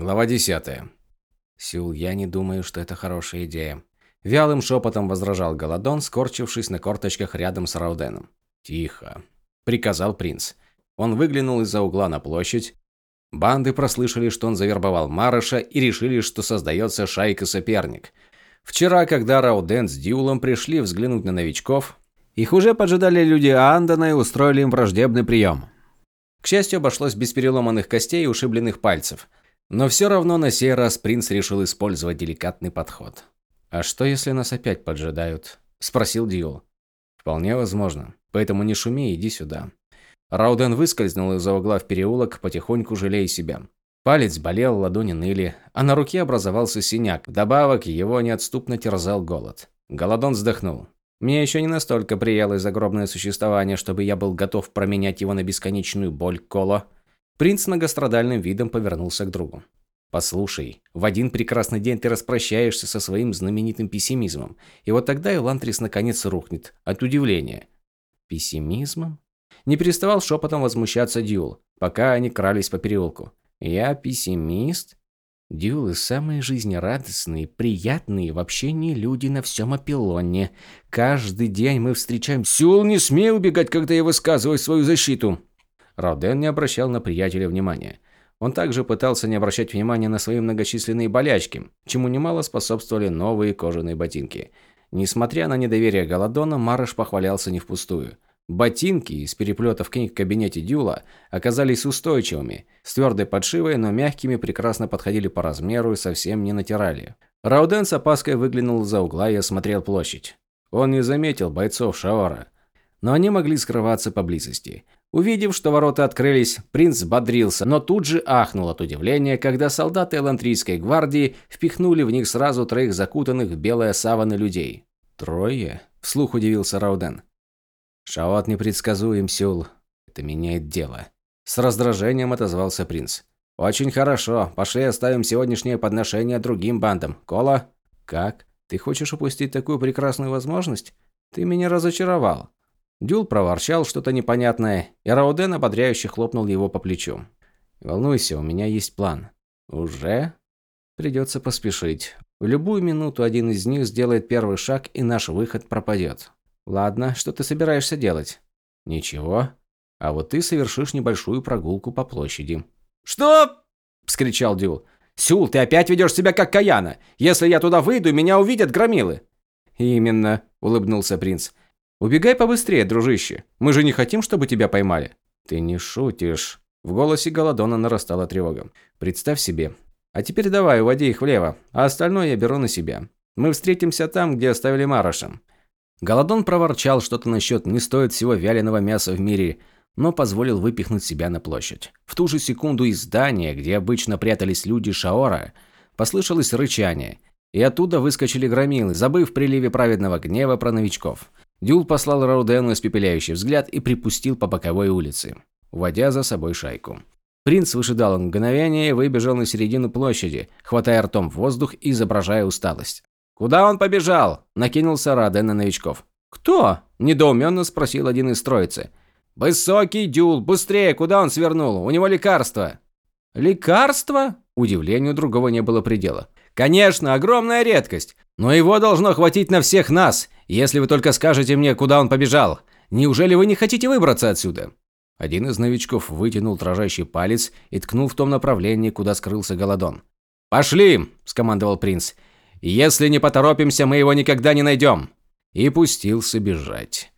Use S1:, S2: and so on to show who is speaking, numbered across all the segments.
S1: Глава 10. Сюл, я не думаю, что это хорошая идея. Вялым шепотом возражал Голодон, скорчившись на корточках рядом с Рауденом. «Тихо», – приказал принц. Он выглянул из-за угла на площадь. Банды прослышали, что он завербовал Марыша и решили, что создается шайка-соперник. Вчера, когда Рауден с Дьюлом пришли взглянуть на новичков, их уже поджидали люди Андона и устроили им враждебный прием. К счастью, обошлось без переломанных костей и ушибленных пальцев – но все равно на сей раз принц решил использовать деликатный подход. «А что, если нас опять поджидают?» – спросил Дьюл. «Вполне возможно. Поэтому не шуми, иди сюда». Рауден выскользнул из-за угла в переулок, потихоньку жалея себя. Палец болел, ладони ныли, а на руке образовался синяк. Вдобавок его неотступно терзал голод. Голодон вздохнул. Мне еще не настолько приелось загробное существование, чтобы я был готов променять его на бесконечную боль Коло. Принц многострадальным видом повернулся к другу. «Послушай, в один прекрасный день ты распрощаешься со своим знаменитым пессимизмом, и вот тогда Элантрис наконец рухнет от удивления». «Пессимизмом?» Не переставал шепотом возмущаться Дюл, пока они крались по переулку. «Я пессимист?» Дюлы самые жизнерадостные, приятные в общении люди на всем Апеллоне. Каждый день мы встречаем... Сюл, не смей убегать, когда я высказываю свою защиту!» Рауден не обращал на приятеля внимания. Он также пытался не обращать внимания на свои многочисленные болячки, чему немало способствовали новые кожаные ботинки. Несмотря на недоверие Голодона, Марыш похвалялся не впустую. Ботинки из переплетов книг в кабинете Дюла оказались устойчивыми, с твердой подшивой, но мягкими прекрасно подходили по размеру и совсем не натирали. Рауден с опаской выглянул за угла и осмотрел площадь. Он не заметил бойцов Шаора, но они могли скрываться поблизости. Увидев, что ворота открылись, принц бодрился, но тут же ахнул от удивления, когда солдаты Элантрийской гвардии впихнули в них сразу троих закутанных в белые саваны людей. «Трое?» – вслух удивился Рауден. «Шаот непредсказуем, Сюл. Это меняет дело». С раздражением отозвался принц. «Очень хорошо. Пошли оставим сегодняшнее подношение другим бандам. Кола?» «Как? Ты хочешь упустить такую прекрасную возможность? Ты меня разочаровал». Дюл проворчал что-то непонятное, и Рауден ободряюще хлопнул его по плечу. волнуйся, у меня есть план». «Уже?» «Придется поспешить. В любую минуту один из них сделает первый шаг, и наш выход пропадет. Ладно, что ты собираешься делать?» «Ничего. А вот ты совершишь небольшую прогулку по площади».
S2: «Что?» – вскричал Дюл. «Сюл, ты опять ведешь себя как Каяна. Если я туда выйду, меня увидят громилы».
S1: «Именно», – улыбнулся принц. «Убегай побыстрее, дружище. Мы же не хотим, чтобы тебя поймали». «Ты не шутишь». В голосе Голодона нарастала тревога. «Представь себе. А теперь давай, уводи их влево, а остальное я беру на себя. Мы встретимся там, где оставили Мароша». Голодон проворчал что-то насчет «не стоит всего вяленого мяса в мире», но позволил выпихнуть себя на площадь. В ту же секунду из здания, где обычно прятались люди Шаора, послышалось рычание, и оттуда выскочили громилы, забыв в приливе праведного гнева про новичков. Дюл послал Раудену испепеляющий взгляд и припустил по боковой улице, уводя за собой шайку. Принц выжидал мгновение и выбежал на середину площади, хватая ртом воздух и изображая усталость. «Куда он побежал?» – накинулся Рауден на новичков. «Кто?» – недоуменно спросил один из троицы. «Высокий Дюл! Быстрее! Куда он свернул? У него лекарство!» «Лекарство?» Удивлению другого не было предела. «Конечно, огромная редкость! Но его должно хватить на всех нас, если вы только скажете мне, куда он побежал. Неужели вы не хотите выбраться отсюда?» Один из новичков вытянул дрожащий палец и ткнул в том направлении, куда скрылся Голодон.
S2: «Пошли!» – скомандовал принц. «Если не поторопимся, мы его никогда не найдем!»
S1: И пустился бежать.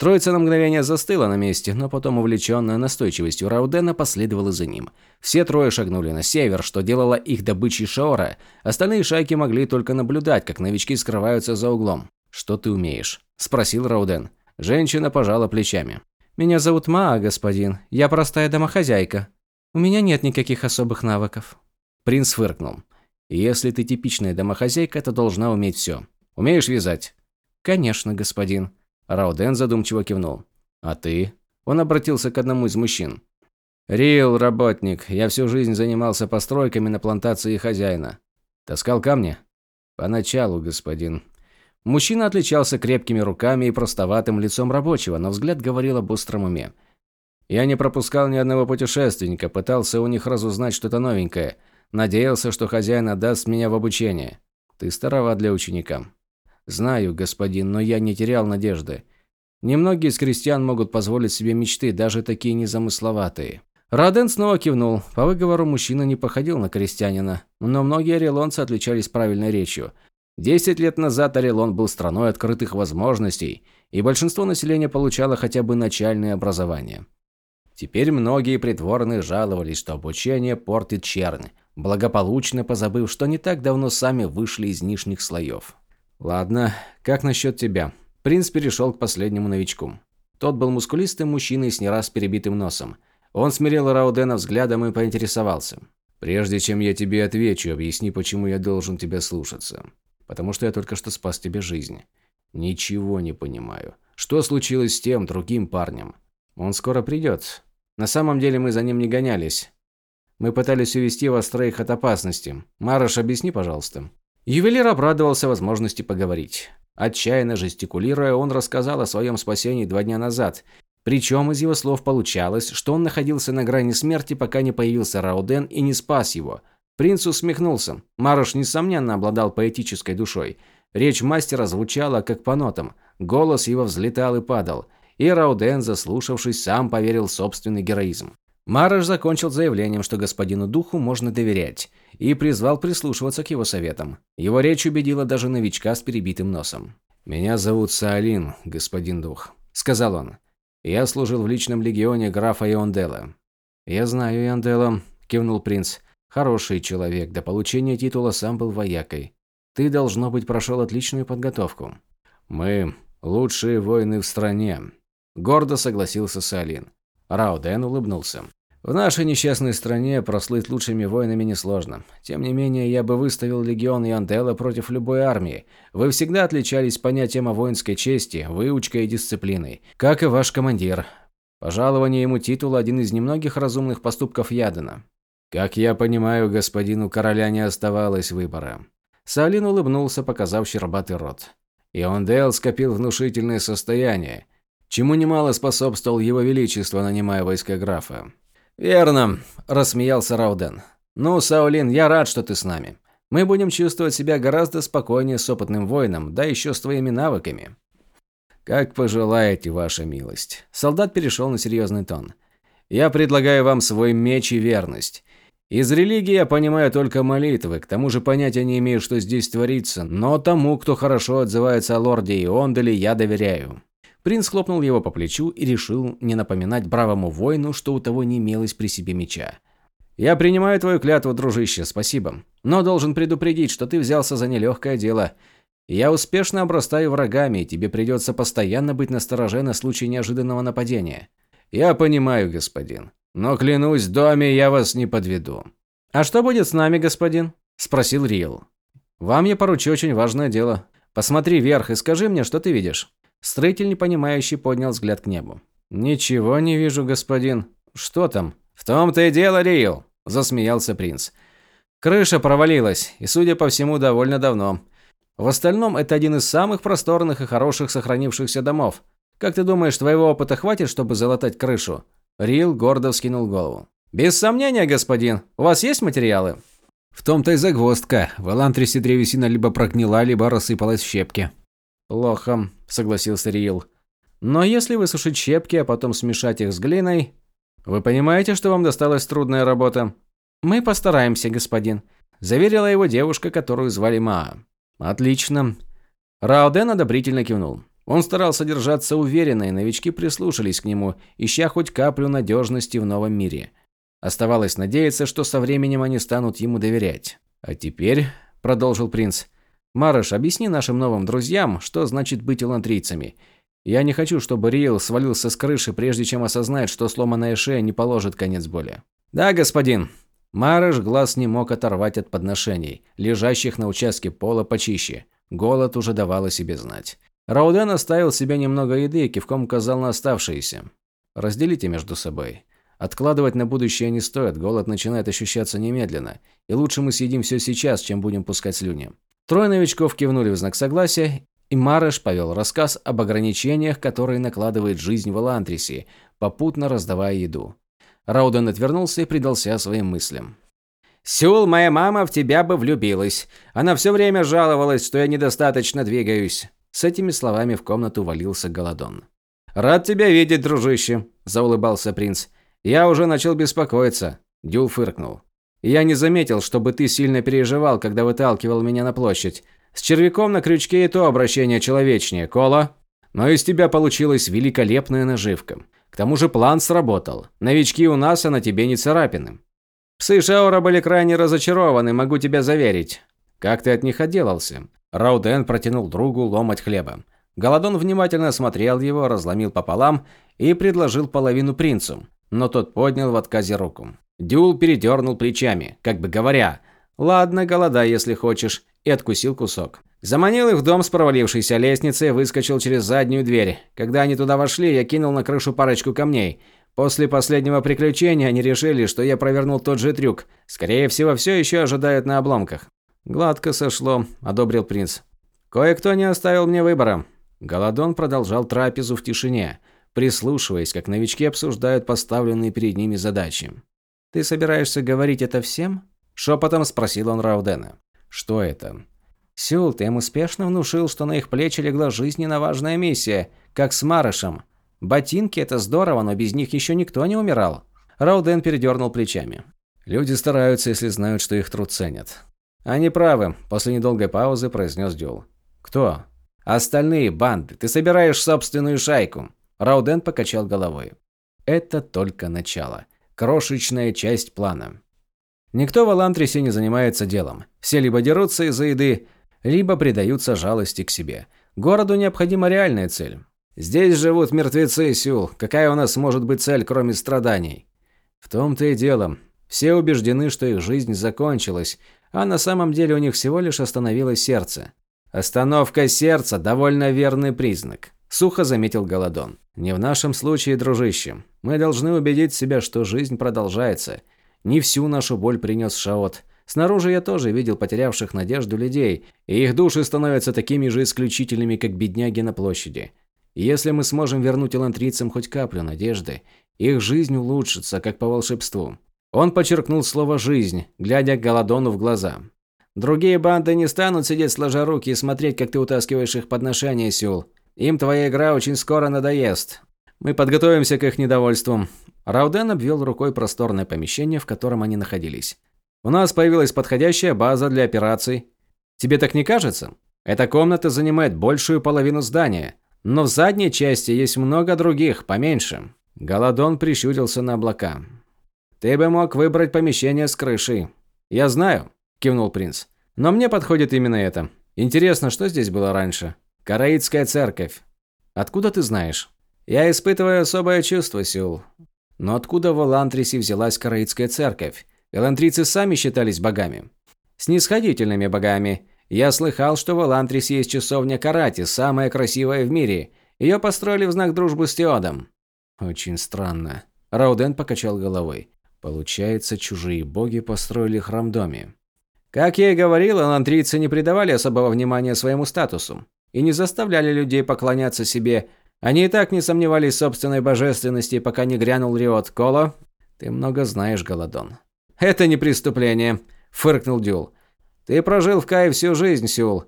S1: Троица на мгновение застыла на месте, но потом, увлеченная настойчивостью Раудена, последовала за ним. Все трое шагнули на север, что делало их добычей Шаора. Остальные шайки могли только наблюдать, как новички скрываются за углом. «Что ты умеешь?» – спросил Рауден. Женщина пожала плечами. «Меня зовут Маа, господин. Я простая домохозяйка. У меня нет никаких особых навыков». Принц фыркнул. «Если ты типичная домохозяйка, то должна уметь все. Умеешь вязать?» «Конечно, господин». Рауден задумчиво кивнул. «А ты?» Он обратился к одному из мужчин. «Рил, работник. Я всю жизнь занимался постройками на плантации хозяина. Таскал камни?» «Поначалу, господин. Мужчина отличался крепкими руками и простоватым лицом рабочего, но взгляд говорил об остром уме. Я не пропускал ни одного путешественника, пытался у них разузнать что-то новенькое. Надеялся, что хозяин отдаст меня в обучение. Ты старова для ученика. Знаю, господин, но я не терял надежды. Немногие из крестьян могут позволить себе мечты, даже такие незамысловатые. Раден снова кивнул. По выговору мужчина не походил на крестьянина, но многие орелонцы отличались правильной речью. Десять лет назад Орелон был страной открытых возможностей, и большинство населения получало хотя бы начальное образование. Теперь многие притворные жаловались, что обучение портит чернь, благополучно позабыв, что не так давно сами вышли из нижних слоев. «Ладно, как насчет тебя?» Принц перешел к последнему новичку. Тот был мускулистым мужчиной с не раз перебитым носом. Он смирил Раудена взглядом и поинтересовался. «Прежде чем я тебе отвечу, объясни, почему я должен тебя слушаться. Потому что я только что спас тебе жизнь. Ничего не понимаю. Что случилось с тем другим парнем? Он скоро придет. На самом деле мы за ним не гонялись. Мы пытались увести вас троих от опасности. Мараш, объясни, пожалуйста». Ювелир обрадовался возможности поговорить. Отчаянно жестикулируя, он рассказал о своем спасении два дня назад. Причем из его слов получалось, что он находился на грани смерти, пока не появился Рауден и не спас его. Принц усмехнулся. Марош, несомненно, обладал поэтической душой. Речь мастера звучала, как по нотам. Голос его взлетал и падал. И Рауден, заслушавшись, сам поверил в собственный героизм. Мараш закончил заявлением, что господину духу можно доверять, и призвал прислушиваться к его советам. Его речь убедила даже новичка с перебитым носом. «Меня зовут Саалин, господин дух», – сказал он. «Я служил в личном легионе графа Иондела». «Я знаю Иондела», – кивнул принц. «Хороший человек, до получения титула сам был воякой. Ты, должно быть, прошел отличную подготовку». «Мы лучшие воины в стране», – гордо согласился Саалин. Рауден улыбнулся. В нашей несчастной стране прослыть лучшими воинами несложно. Тем не менее, я бы выставил легион Янделла против любой армии. Вы всегда отличались понятием о воинской чести, выучкой и дисциплиной. Как и ваш командир. Пожалование ему титула – один из немногих разумных поступков Ядена. Как я понимаю, господину короля не оставалось выбора. Салин улыбнулся, показав щербатый рот. Иондел скопил внушительное состояние чему немало способствовал его величество, нанимая войска графа. «Верно», – рассмеялся Рауден. «Ну, Саулин, я рад, что ты с нами. Мы будем чувствовать себя гораздо спокойнее с опытным воином, да еще с твоими навыками». «Как пожелаете, ваша милость». Солдат перешел на серьезный тон. «Я предлагаю вам свой меч и верность. Из религии я понимаю только молитвы, к тому же понятия не имею, что здесь творится, но тому, кто хорошо отзывается о лорде Ионделе, я доверяю. Принц хлопнул его по плечу и решил не напоминать бравому воину, что у того не имелось при себе меча. «Я принимаю твою клятву, дружище, спасибо. Но должен предупредить, что ты взялся за нелегкое дело. Я успешно обрастаю врагами, и тебе придется постоянно быть настороже на случай неожиданного нападения». «Я понимаю, господин. Но клянусь, доме я вас не подведу». «А что будет с нами, господин?» – спросил Риэл. «Вам я поручу очень важное дело. Посмотри вверх и скажи мне, что ты видишь». Строитель, непонимающий, поднял взгляд к небу. «Ничего не вижу, господин. Что там?» «В том-то и дело, Риил», – засмеялся принц. «Крыша провалилась, и, судя по всему, довольно давно. В остальном, это один из самых просторных и хороших сохранившихся домов. Как ты думаешь, твоего опыта хватит, чтобы залатать крышу?» Рил гордо вскинул голову. «Без сомнения, господин. У вас есть материалы?» «В том-то и загвоздка. В Элантрисе древесина либо прогнила, либо рассыпалась в щепки». «Плохо», – согласился Риил. «Но если высушить щепки, а потом смешать их с глиной...» «Вы понимаете, что вам досталась трудная работа?» «Мы постараемся, господин», – заверила его девушка, которую звали Маа. «Отлично». Рауден одобрительно кивнул. Он старался держаться уверенно, и новички прислушались к нему, ища хоть каплю надежности в новом мире. Оставалось надеяться, что со временем они станут ему доверять. «А теперь», – продолжил принц, – Марыш, объясни нашим новым друзьям, что значит быть элантрийцами. Я не хочу, чтобы Риэл свалился с крыши, прежде чем осознает, что сломанная шея не положит конец боли. Да, господин. Марыш глаз не мог оторвать от подношений, лежащих на участке пола почище. Голод уже давал о себе знать. Рауден оставил себе немного еды и кивком указал на оставшиеся. Разделите между собой. Откладывать на будущее не стоит, голод начинает ощущаться немедленно. И лучше мы съедим все сейчас, чем будем пускать слюни. Трое новичков кивнули в знак согласия, и Мареш повел рассказ об ограничениях, которые накладывает жизнь в Элантрисе, попутно раздавая еду. Рауден отвернулся и предался своим мыслям.
S2: «Сюл, моя мама в тебя бы влюбилась. Она все время жаловалась, что я недостаточно двигаюсь». С этими словами в комнату валился Голодон. «Рад тебя видеть, дружище», – заулыбался принц. «Я уже начал беспокоиться». Дюл фыркнул. «Я не заметил, чтобы ты сильно переживал, когда выталкивал меня на площадь. С червяком на крючке и то обращение человечнее, Кола. Но из тебя получилась великолепная наживка. К тому же план сработал. Новички у нас, а на тебе не царапины. Псы Шаура были крайне разочарованы, могу тебя заверить. Как ты от них отделался? Рауден протянул другу ломоть хлеба. Голодон внимательно смотрел его, разломил пополам и предложил половину принцу, но тот поднял в отказе руку. Дюл передернул плечами, как бы говоря, «Ладно, голодай, если хочешь», и откусил кусок. Заманил их в дом с провалившейся лестницей и выскочил через заднюю дверь. Когда они туда вошли, я кинул на крышу парочку камней. После последнего приключения они решили, что я провернул тот же трюк. Скорее всего, все еще ожидают на обломках. «Гладко сошло», – одобрил принц. «Кое-кто не оставил мне выбора». Голодон продолжал трапезу в тишине, прислушиваясь, как новички обсуждают поставленные перед ними задачи. «Ты собираешься говорить это всем?» – шепотом спросил он Раудена. «Что это?» «Сюл, ты им успешно внушил, что на их плечи легла жизненно важная миссия, как с Марышем. Ботинки – это здорово, но без них еще никто не умирал». Рауден передернул плечами. «Люди стараются, если знают, что их труд ценят. «Они правы», – после недолгой паузы произнес Дюл. «Кто?» «Остальные банды. Ты собираешь собственную шайку». Рауден покачал головой. «Это только начало. Крошечная часть плана. Никто в Алантрисе не занимается делом. Все либо дерутся из-за еды, либо предаются жалости к себе. Городу необходима реальная цель. Здесь живут мертвецы, Сюл. Какая у нас может быть цель, кроме страданий? В том-то и дело. Все убеждены, что их жизнь закончилась, а на самом деле у них всего лишь остановилось сердце. Остановка сердца – довольно верный признак. Сухо заметил Голодон. Не в нашем случае, дружище. Мы должны убедить себя, что жизнь продолжается. Не всю нашу боль принес Шаот. Снаружи я тоже видел потерявших надежду людей, и их души становятся такими же исключительными, как бедняги на площади. Если мы сможем вернуть элантрийцам хоть каплю надежды, их жизнь улучшится, как по волшебству. Он подчеркнул слово «жизнь», глядя Голодону в глаза. «Другие банды не станут сидеть сложа руки и смотреть, как ты утаскиваешь их подношения, Сюл. Им твоя игра очень скоро надоест. Мы подготовимся к их недовольству». Рауден обвел рукой просторное помещение, в котором они находились. «У нас появилась подходящая база для операций. Тебе так не кажется? Эта комната занимает большую половину здания, но в задней части есть много других, поменьше». Голодон прищурился на облака. «Ты бы мог выбрать помещение с крышей». «Я знаю», – кивнул принц. «Но мне подходит именно это. Интересно, что здесь было раньше?» «Караитская церковь». «Откуда ты знаешь?» «Я испытываю особое чувство, Сюл». «Но откуда в Элантрисе взялась Караитская церковь? Элантрийцы сами считались богами». «Снисходительными богами. Я слыхал, что в Элантрисе есть часовня Карати, самая красивая в мире. Ее построили в знак дружбы с Теодом». «Очень странно». Рауден покачал головой. Получается, чужие боги построили храм доме. Как я и говорил, анантрийцы не придавали особого внимания своему статусу и не заставляли людей поклоняться себе. Они и так не сомневались в собственной божественности, пока не грянул Риот Коло. Ты много знаешь, Голодон. Это не преступление, фыркнул Дюл. Ты прожил в Кае всю жизнь, Сюл.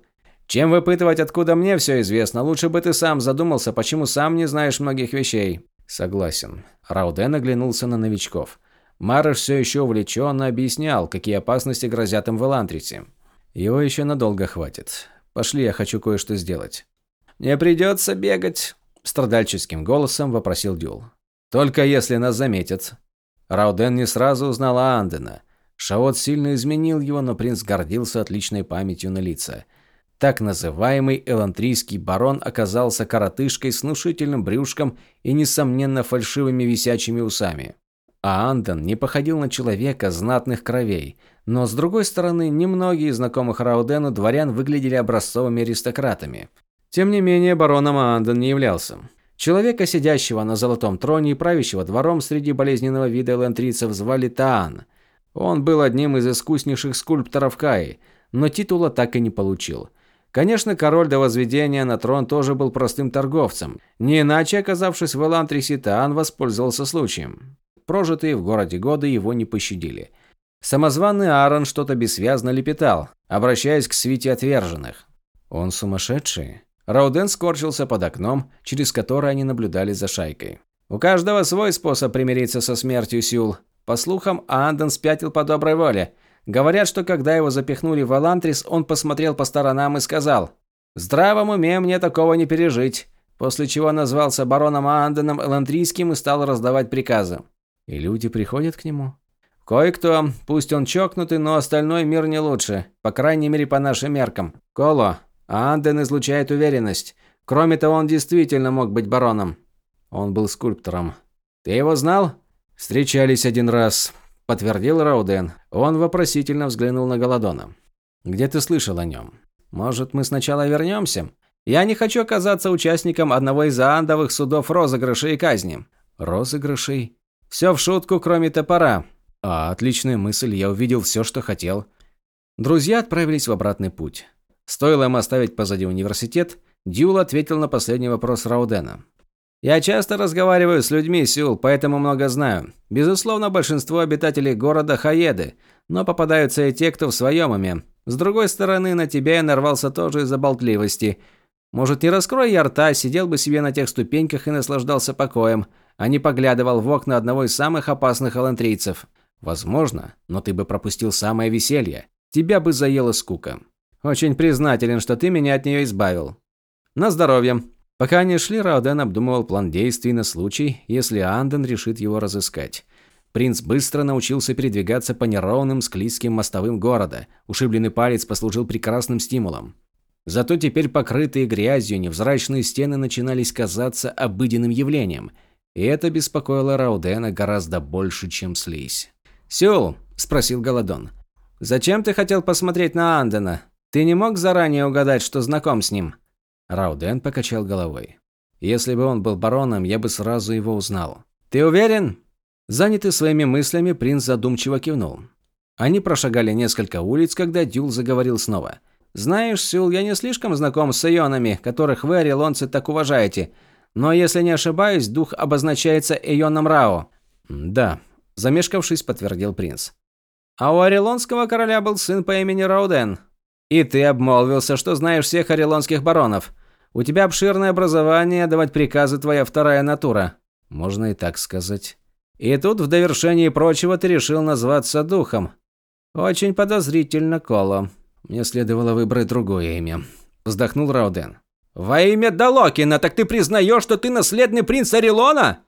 S2: Чем выпытывать, откуда мне все известно, лучше бы ты сам задумался, почему сам не знаешь многих вещей. Согласен. Рауден оглянулся на новичков. Марыш все еще увлеченно объяснял, какие опасности грозят им в Элантрисе. Его еще надолго хватит. Пошли, я хочу кое-что сделать. «Не придется бегать», – страдальческим голосом вопросил Дюл. «Только если нас заметят». Рауден не сразу узнал Андена. Шаот сильно изменил его, но принц гордился отличной памятью на лица. Так называемый элантрийский барон оказался коротышкой с внушительным брюшком и, несомненно, фальшивыми висячими усами. А Анден не походил на человека знатных кровей, но, с другой стороны, немногие из знакомых Раудену дворян выглядели образцовыми аристократами. Тем не менее, бароном Анден не являлся. Человека, сидящего на золотом троне и правящего двором среди болезненного вида элантрийцев, звали Таан. Он был одним из искуснейших скульпторов Каи, но титула так и не получил. Конечно, король до возведения на трон тоже был простым торговцем. Не иначе, оказавшись в Элантрисе, Таан воспользовался случаем. Прожитые в городе годы его не пощадили. Самозваный Аарон что-то бессвязно лепетал, обращаясь к свите отверженных. Он сумасшедший. Рауден скорчился под окном, через которое они наблюдали за шайкой. У каждого свой способ примириться со смертью Сюл. По слухам, Аанден спятил по доброй воле. Говорят, что когда его запихнули в Алантрис, он посмотрел по сторонам и сказал «Здравом уме мне такого не пережить», после чего назвался бароном Аанденом Элантрийским и стал раздавать приказы. И люди приходят к нему. Кое-кто, пусть он чокнутый, но остальной мир не лучше, по крайней мере по нашим меркам. Коло, Аанден излучает уверенность. Кроме того, он действительно мог быть бароном. Он был скульптором. Ты его знал? Встречались один раз, подтвердил Рауден. Он вопросительно взглянул на Голодона. Где ты слышал о нем? Может, мы сначала вернемся? Я не хочу оказаться участником одного из аандовых судов розыгрышей и казни. Розыгрышей? Все в шутку, кроме топора. А, отличная мысль, я увидел все, что хотел. Друзья отправились в обратный путь. Стоило им оставить позади университет, Дюл ответил на последний вопрос Раудена. «Я часто разговариваю с людьми, Сюл, поэтому много знаю. Безусловно, большинство обитателей города Хаеды, но попадаются и те, кто в своем уме. С другой стороны, на тебя я нарвался тоже из-за болтливости. Может, не раскрой я рта, сидел бы себе на тех ступеньках и наслаждался покоем, а не поглядывал в окна одного из самых опасных алантрийцев. Возможно, но ты бы пропустил самое веселье. Тебя бы заела скука. Очень признателен, что ты меня от нее избавил. На здоровье. Пока они шли, Рауден обдумывал план действий на случай, если Анден решит его разыскать. Принц быстро научился передвигаться по неровным склизким мостовым города. Ушибленный палец послужил прекрасным стимулом. Зато теперь покрытые грязью невзрачные стены начинались казаться обыденным явлением. И это беспокоило Раудена гораздо больше, чем слизь. «Сюл», – спросил Голодон, – «зачем ты хотел посмотреть на Андена? Ты не мог заранее угадать, что знаком с ним?» Рауден покачал головой. «Если бы он был бароном, я бы сразу его узнал». «Ты уверен?» Занятый своими мыслями, принц задумчиво кивнул. Они прошагали несколько улиц, когда Дюл заговорил снова. «Знаешь, Сюл, я не слишком знаком с ионами, которых вы, орелонцы, так уважаете. Но, если не ошибаюсь, дух обозначается ионом Рао». «Да», – замешкавшись, подтвердил принц. «А у орелонского короля был сын по имени Рауден. И ты обмолвился, что знаешь всех орелонских баронов. У тебя обширное образование, давать приказы твоя вторая натура. Можно и так сказать. И тут, в довершении прочего, ты решил назваться духом. Очень подозрительно, Коло. Мне следовало выбрать другое имя. Вздохнул Рауден. Во имя Далокина, так ты признаешь, что ты наследный принц Орелона?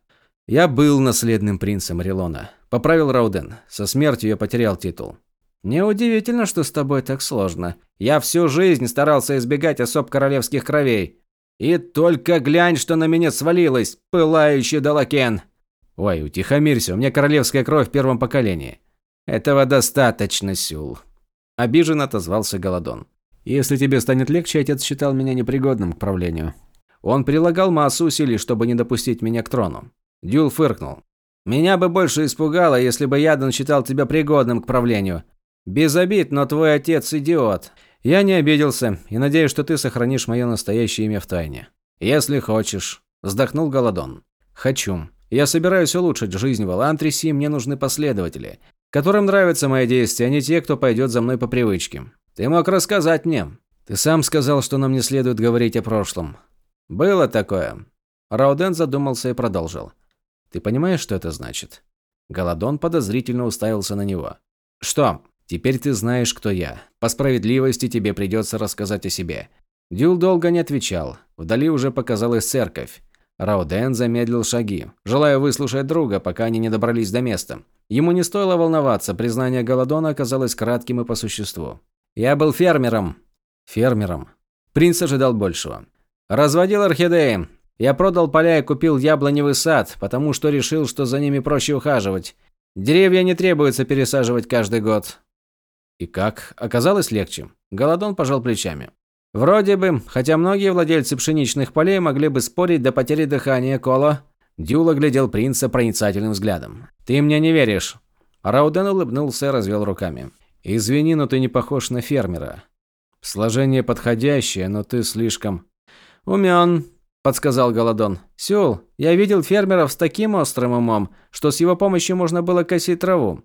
S2: Я был наследным принцем Орелона. Поправил Рауден. Со смертью я потерял титул. Неудивительно, что с тобой так сложно. Я всю жизнь старался избегать особ королевских кровей. И только глянь, что на меня свалилось, пылающий Далакен. Ой, утихомирься, у меня королевская кровь в первом поколении. Этого достаточно, Сюл. Обиженно отозвался Голодон. Если тебе станет легче, отец считал меня непригодным к правлению. Он прилагал массу усилий, чтобы не допустить меня к трону. Дюл фыркнул. Меня бы больше испугало, если бы Ядан считал тебя пригодным к правлению. Без обид, но твой отец идиот. Я не обиделся и надеюсь, что ты сохранишь мое настоящее имя в тайне. Если хочешь, вздохнул Голодон. Хочу. Я собираюсь улучшить жизнь в Элантрисе, и мне нужны последователи, которым нравятся мои действия, а не те, кто пойдет за мной по привычке. Ты мог рассказать мне. Ты сам сказал, что нам не следует говорить о прошлом. Было такое. Рауден задумался и продолжил. Ты понимаешь, что это значит? Голодон подозрительно уставился на него. Что? Теперь ты знаешь, кто я. По справедливости тебе придется рассказать о себе. Дюл долго не отвечал. Вдали уже показалась церковь. Рауден замедлил шаги, желая выслушать друга, пока они не добрались до места. Ему не стоило волноваться, признание Голодона оказалось кратким и по существу. «Я был фермером». «Фермером». Принц ожидал большего. «Разводил орхидеи. Я продал поля и купил яблоневый сад, потому что решил, что за ними проще ухаживать. Деревья не требуется пересаживать каждый год. И как? Оказалось легче. Голодон пожал плечами. Вроде бы, хотя многие владельцы пшеничных полей могли бы спорить до потери дыхания Коло. Дюла глядел принца проницательным взглядом. «Ты мне не веришь?» Рауден улыбнулся и развел руками. «Извини, но ты не похож на фермера. Сложение подходящее, но ты слишком...» «Умен», – подсказал Голодон. «Сюл, я видел фермеров с таким острым умом, что с его помощью можно было косить траву.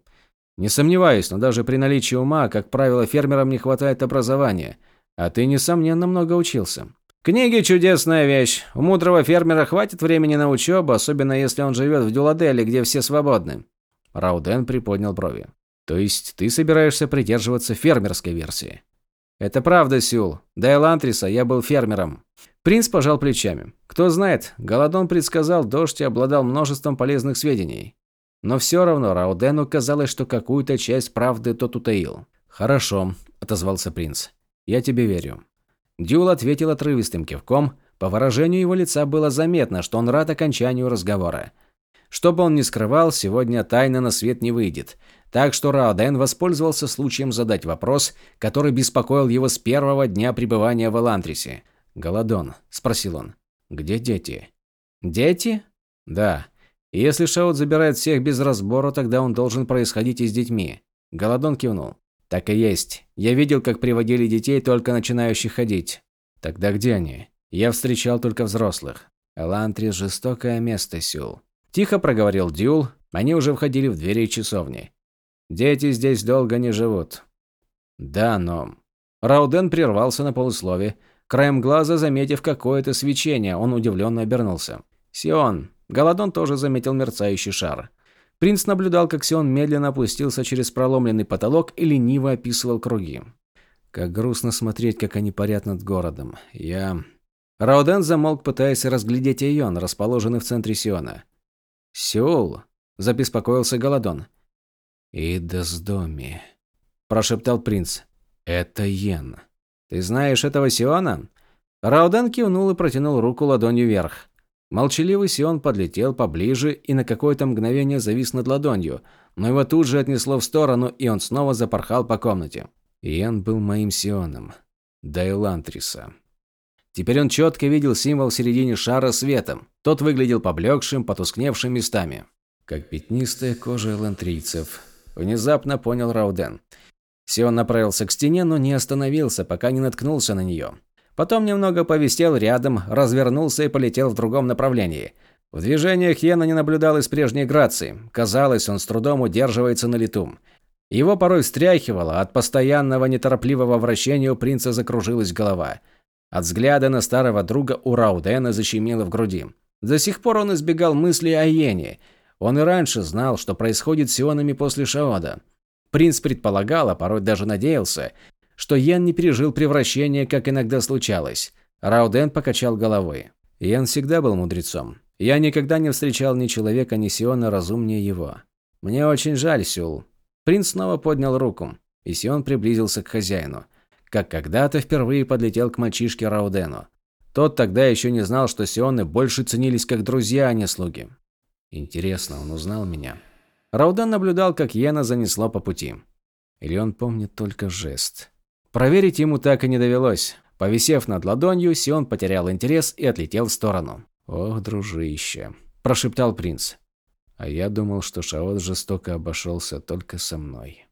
S2: Не сомневаюсь, но даже при наличии ума, как правило, фермерам не хватает образования. А ты, несомненно, много учился. Книги – чудесная вещь. У мудрого фермера хватит времени на учебу, особенно если он живет в Дюладеле, где все свободны. Рауден приподнял брови. То есть ты собираешься придерживаться фермерской версии? Это правда, Сюл. До Элантриса я был фермером. Принц пожал плечами. Кто знает, Голодон предсказал дождь и обладал множеством полезных сведений. Но все равно Раудену казалось, что какую-то часть правды тот утаил. «Хорошо», – отозвался принц. «Я тебе верю». Дюл ответил отрывистым кивком. По выражению его лица было заметно, что он рад окончанию разговора. Что бы он ни скрывал, сегодня тайна на свет не выйдет. Так что Раоден воспользовался случаем задать вопрос, который беспокоил его с первого дня пребывания в Элантрисе. «Голодон», – спросил он. «Где дети?» «Дети?» «Да. Если Шаут забирает всех без разбора, тогда он должен происходить и с детьми». Голодон кивнул. «Так и есть. Я видел, как приводили детей, только начинающих ходить. Тогда где они? Я встречал только взрослых. Элантрис – жестокое место, Сюл». Тихо проговорил Дюл. Они уже входили в двери часовни. Дети здесь долго не живут. Да, но... Рауден прервался на полуслове. Краем глаза, заметив какое-то свечение, он удивленно обернулся. «Сион!» Голодон тоже заметил мерцающий шар. Принц наблюдал, как Сион медленно опустился через проломленный потолок и лениво описывал круги. Как грустно смотреть, как они парят над городом. Я... Рауден замолк, пытаясь разглядеть Ион, расположенный в центре Сиона. «Сеул?» – забеспокоился Голодон. «Идасдоми», – прошептал принц. «Это Йен. Ты знаешь этого Сиона?» Рауден кивнул и протянул руку ладонью вверх. Молчаливый Сион подлетел поближе и на какое-то мгновение завис над ладонью, но его тут же отнесло в сторону, и он снова запорхал по комнате. Йен был моим Сионом. Дайлантриса. Теперь он четко видел символ в середине шара светом. Тот выглядел поблекшим, потускневшим местами. Как пятнистая кожа элантрийцев. Внезапно понял Рауден. Сион направился к стене, но не остановился, пока не наткнулся на нее. Потом немного повисел рядом, развернулся и полетел в другом направлении. В движениях Йена не наблюдалось прежней грации. Казалось, он с трудом удерживается на лету. Его порой встряхивало, от постоянного неторопливого вращения у принца закружилась голова. От взгляда на старого друга у Раудена защемило в груди. До сих пор он избегал мысли о Йене – он и раньше знал, что происходит с Сионами после Шаода. Принц предполагал, а порой даже надеялся, что Ян не пережил превращение, как иногда случалось. Рауден покачал головой. Ян всегда был мудрецом. Я никогда не встречал ни человека, ни Сиона разумнее его. Мне очень жаль, Сюл. Принц снова поднял руку, и Сион приблизился к хозяину. Как когда-то впервые подлетел к мальчишке Раудену. Тот тогда еще не знал, что Сионы больше ценились как друзья, а не слуги. Интересно, он узнал меня? Раудан наблюдал, как Йена занесло по пути. Или он помнит только жест? Проверить ему так и не довелось. Повисев над ладонью, Сион потерял интерес и отлетел в сторону. «Ох, дружище», – прошептал принц. «А я думал, что Шаот жестоко обошелся только со мной».